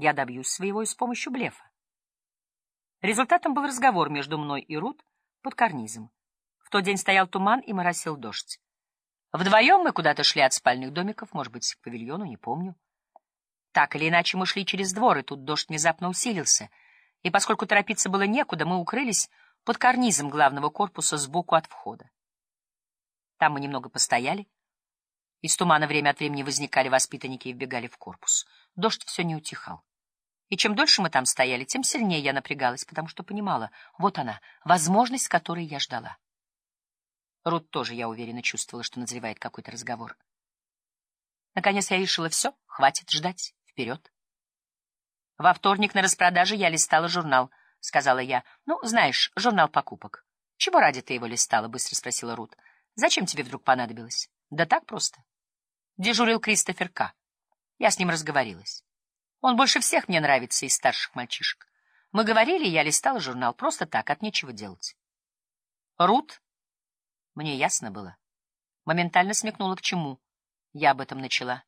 Я добьюсь своего и с помощью блефа. Результатом был разговор между мной и Рут под карнизом. В тот день стоял туман и моросил дождь. Вдвоем мы куда-то шли от спальных домиков, может быть, к павильону, не помню. Так или иначе мы шли через двор, и тут дождь внезапно усилился. И поскольку торопиться было некуда, мы укрылись под карнизом главного корпуса сбоку от входа. Там мы немного постояли. Из тумана время от времени возникали воспитанники и вбегали в корпус. Дождь все не утихал. И чем дольше мы там стояли, тем сильнее я напрягалась, потому что понимала, вот она, возможность, которой я ждала. Рут тоже, я уверена, чувствовала, что назревает какой-то разговор. Наконец я решила, все, хватит ждать, вперед. Во вторник на распродаже я листала журнал, — сказала я. — Ну, знаешь, журнал покупок. — Чего ради ты его листала? — быстро спросила Рут. — Зачем тебе вдруг понадобилось? — Да так просто. Дежурил Кристофер К. Я с ним разговорилась. Он больше всех мне нравится из старших мальчишек. Мы говорили, я листала журнал просто так, от нечего делать. Рут, мне ясно было, моментально смекнула к чему. Я об этом начала.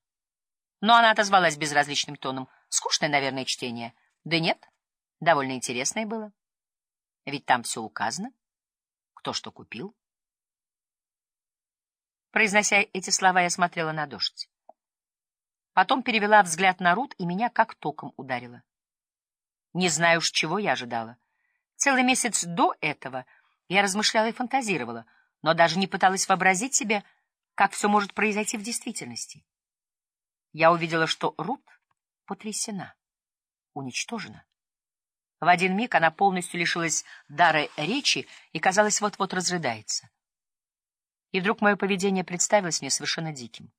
Но она отозвалась безразличным тоном. Скучное, наверное, чтение. Да нет, довольно интересное было. Ведь там все указано. Кто что купил. Произнося эти слова, я смотрела на дождь. Потом перевела взгляд на Рут, и меня как током ударило. Не знаю уж, чего я ожидала. Целый месяц до этого я размышляла и фантазировала, но даже не пыталась вообразить себе, как все может произойти в действительности. Я увидела, что Рут потрясена, уничтожена. В один миг она полностью лишилась дара речи и, казалось, вот-вот разрыдается. И вдруг мое поведение представилось мне совершенно диким.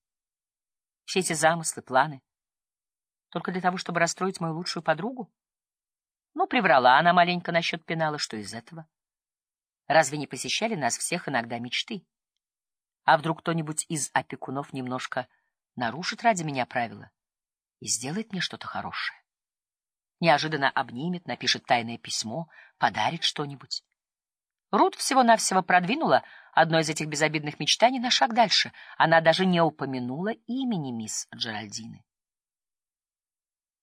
Все эти замыслы, планы. Только для того, чтобы расстроить мою лучшую подругу? Ну, приврала она маленько насчет пенала, что из этого? Разве не посещали нас всех иногда мечты? А вдруг кто-нибудь из опекунов немножко нарушит ради меня правила и сделает мне что-то хорошее? Неожиданно обнимет, напишет тайное письмо, подарит что-нибудь. Рут всего-навсего продвинула одно из этих безобидных мечтаний на шаг дальше. Она даже не упомянула имени мисс Джеральдины.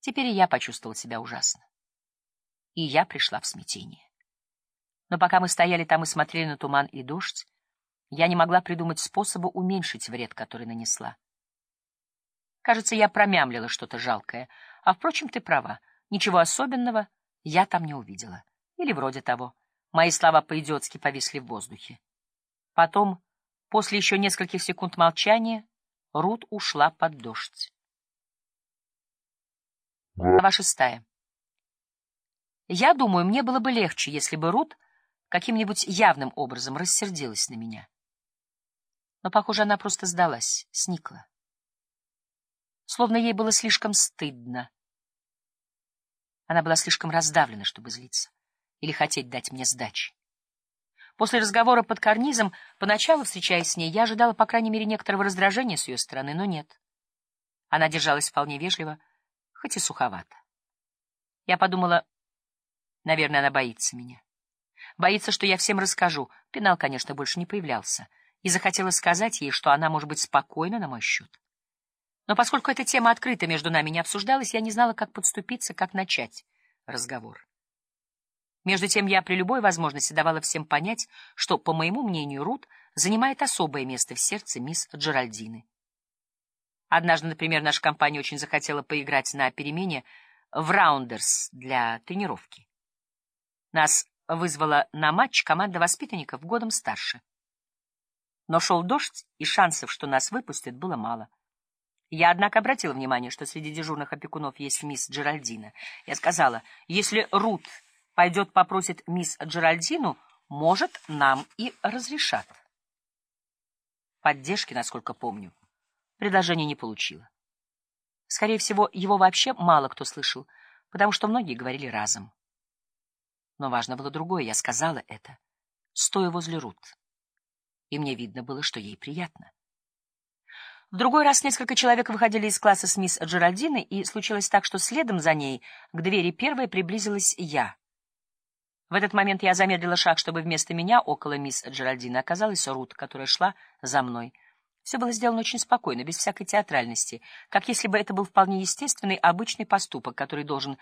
Теперь и я почувствовал себя ужасно. И я пришла в смятение. Но пока мы стояли там и смотрели на туман и дождь, я не могла придумать способа уменьшить вред, который нанесла. Кажется, я промямлила что-то жалкое. А, впрочем, ты права. Ничего особенного я там не увидела. Или вроде того. Мои слова по-идиотски повисли в воздухе. Потом, после еще нескольких секунд молчания, Рут ушла под дождь. Глава шестая. Я думаю, мне было бы легче, если бы Рут каким-нибудь явным образом рассердилась на меня. Но, похоже, она просто сдалась, сникла. Словно ей было слишком стыдно. Она была слишком раздавлена, чтобы злиться или хотеть дать мне сдачи. После разговора под карнизом, поначалу, встречаясь с ней, я ожидала, по крайней мере, некоторого раздражения с ее стороны, но нет. Она держалась вполне вежливо, хоть и суховато. Я подумала, наверное, она боится меня. Боится, что я всем расскажу. Пенал, конечно, больше не появлялся. И захотела сказать ей, что она может быть спокойна на мой счет. Но поскольку эта тема открыта между нами не обсуждалась, я не знала, как подступиться, как начать разговор. Между тем я при любой возможности давала всем понять, что, по моему мнению, Рут занимает особое место в сердце мисс Джеральдины. Однажды, например, наша компания очень захотела поиграть на перемене в раундерс для тренировки. Нас вызвала на матч команда воспитанников годом старше. Но шел дождь, и шансов, что нас выпустят, было мало. Я, однако, обратила внимание, что среди дежурных опекунов есть мисс Джеральдина. Я сказала, если Рут пойдет попросит мисс Джеральдину, может, нам и разрешат. Поддержки, насколько помню, предложение не получило. Скорее всего, его вообще мало кто слышал, потому что многие говорили разом. Но важно было другое, я сказала это, стоя возле Рут. И мне видно было, что ей приятно. В другой раз несколько человек выходили из класса с мисс Джеральдиной, и случилось так, что следом за ней к двери первой приблизилась я. В этот момент я замедлила шаг, чтобы вместо меня около мисс Джеральдины оказалась Рут, которая шла за мной. Все было сделано очень спокойно, без всякой театральности, как если бы это был вполне естественный, обычный поступок, который должен